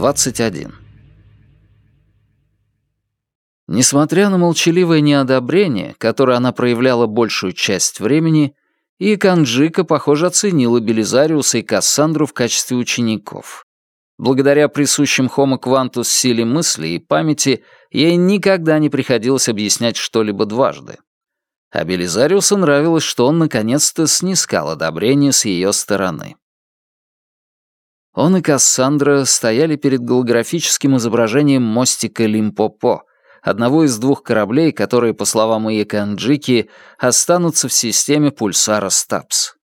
21. Несмотря на молчаливое неодобрение, которое она проявляла большую часть времени, и Канджика, похоже, оценила Белизариуса и Кассандру в качестве учеников. Благодаря присущим Homo Quantus силе мысли и памяти, ей никогда не приходилось объяснять что-либо дважды. А Белизариусу нравилось, что он наконец-то снискал одобрение с ее стороны. Он и Кассандра стояли перед голографическим изображением мостика Лимпопо, одного из двух кораблей, которые, по словам Иека Анджики, останутся в системе пульсара Стапс.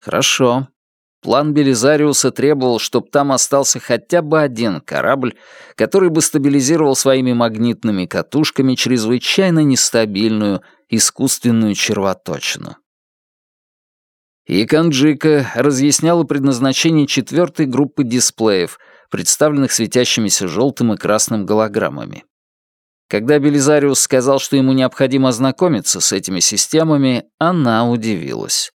Хорошо. План Белизариуса требовал, чтобы там остался хотя бы один корабль, который бы стабилизировал своими магнитными катушками чрезвычайно нестабильную искусственную червоточину. И Канджика разъясняла предназначение четвертой группы дисплеев, представленных светящимися желтым и красным голограммами. Когда Белизариус сказал, что ему необходимо ознакомиться с этими системами, она удивилась.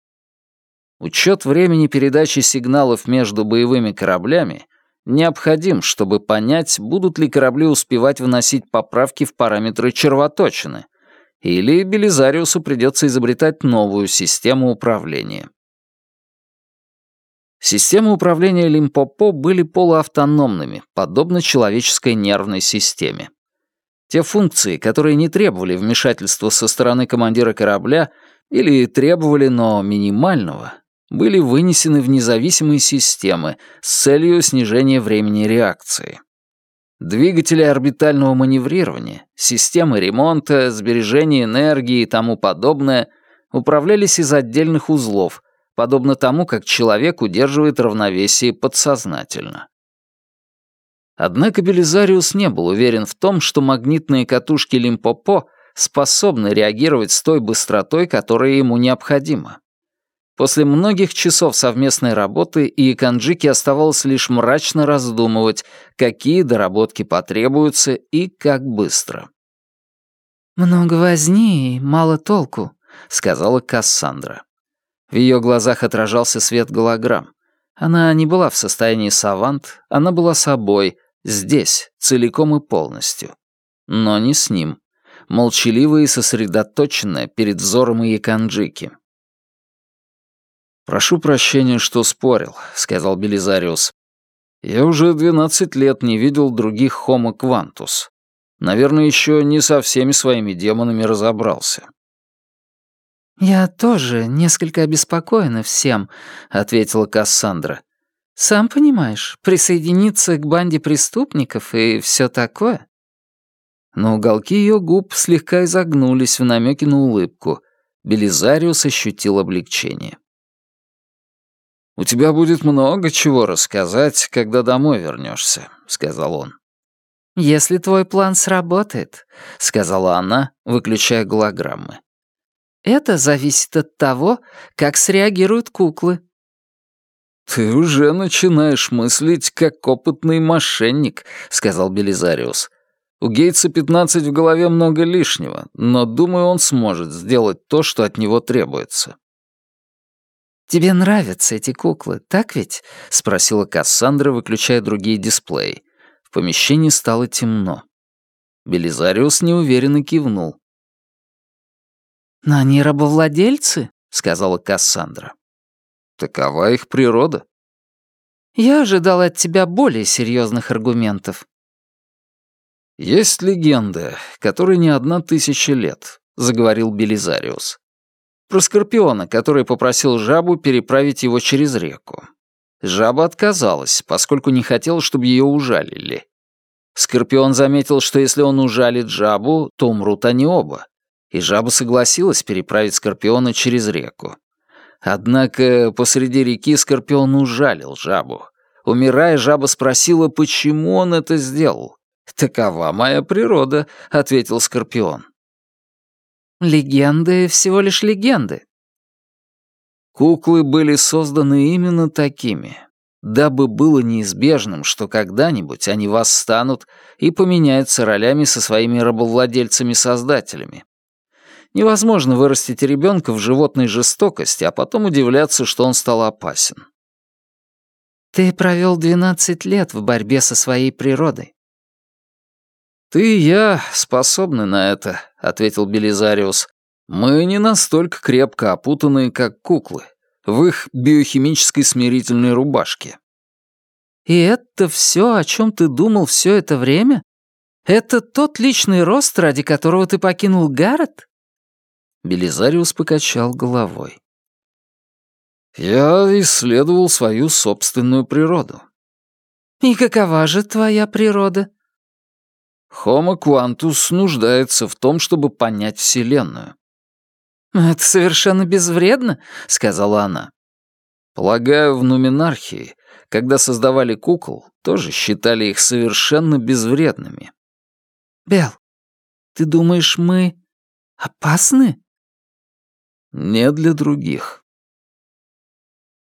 Учет времени передачи сигналов между боевыми кораблями необходим, чтобы понять, будут ли корабли успевать вносить поправки в параметры червоточины, или Белизариусу придется изобретать новую систему управления. Системы управления Лимпопо были полуавтономными, подобно человеческой нервной системе. Те функции, которые не требовали вмешательства со стороны командира корабля или требовали, но минимального, были вынесены в независимые системы с целью снижения времени реакции. Двигатели орбитального маневрирования, системы ремонта, сбережения энергии и тому подобное управлялись из отдельных узлов, подобно тому, как человек удерживает равновесие подсознательно. Однако Белизариус не был уверен в том, что магнитные катушки Лимпопо способны реагировать с той быстротой, которая ему необходима. После многих часов совместной работы и Канджики оставалось лишь мрачно раздумывать, какие доработки потребуются и как быстро. «Много возни и мало толку», — сказала Кассандра. В ее глазах отражался свет голограмм. Она не была в состоянии савант, она была собой, здесь, целиком и полностью. Но не с ним. Молчаливая и сосредоточенная перед взором Яканджики. «Прошу прощения, что спорил», — сказал Белизариус. «Я уже двенадцать лет не видел других Homo Quantus. Наверное, еще не со всеми своими демонами разобрался. «Я тоже несколько обеспокоена всем», — ответила Кассандра. «Сам понимаешь, присоединиться к банде преступников и все такое». Но уголки ее губ слегка изогнулись в намеке на улыбку. Белизариус ощутил облегчение. «У тебя будет много чего рассказать, когда домой вернешься», — сказал он. «Если твой план сработает», — сказала она, выключая голограммы. Это зависит от того, как среагируют куклы. «Ты уже начинаешь мыслить как опытный мошенник», — сказал Белизариус. «У Гейтса 15 в голове много лишнего, но, думаю, он сможет сделать то, что от него требуется». «Тебе нравятся эти куклы, так ведь?» — спросила Кассандра, выключая другие дисплеи. В помещении стало темно. Белизариус неуверенно кивнул. «Но они рабовладельцы», — сказала Кассандра. «Такова их природа». «Я ожидала от тебя более серьезных аргументов». «Есть легенда, которой не одна тысяча лет», — заговорил Белизариус. «Про Скорпиона, который попросил жабу переправить его через реку. Жаба отказалась, поскольку не хотела, чтобы ее ужалили. Скорпион заметил, что если он ужалит жабу, то умрут они оба и жаба согласилась переправить Скорпиона через реку. Однако посреди реки Скорпион ужалил жабу. Умирая, жаба спросила, почему он это сделал. «Такова моя природа», — ответил Скорпион. «Легенды — всего лишь легенды». Куклы были созданы именно такими, дабы было неизбежным, что когда-нибудь они восстанут и поменяются ролями со своими рабовладельцами-создателями. Невозможно вырастить ребенка в животной жестокости, а потом удивляться, что он стал опасен. Ты провел двенадцать лет в борьбе со своей природой. «Ты и я способны на это», — ответил Белизариус. «Мы не настолько крепко опутаны, как куклы, в их биохимической смирительной рубашке». «И это все, о чем ты думал все это время? Это тот личный рост, ради которого ты покинул Гаррет?» Белизариус покачал головой. «Я исследовал свою собственную природу». «И какова же твоя природа?» Homo quantus нуждается в том, чтобы понять Вселенную. «Это совершенно безвредно», — сказала она. Полагаю, в Нуминархии, когда создавали кукол, тоже считали их совершенно безвредными. «Белл, ты думаешь, мы опасны?» «Не для других».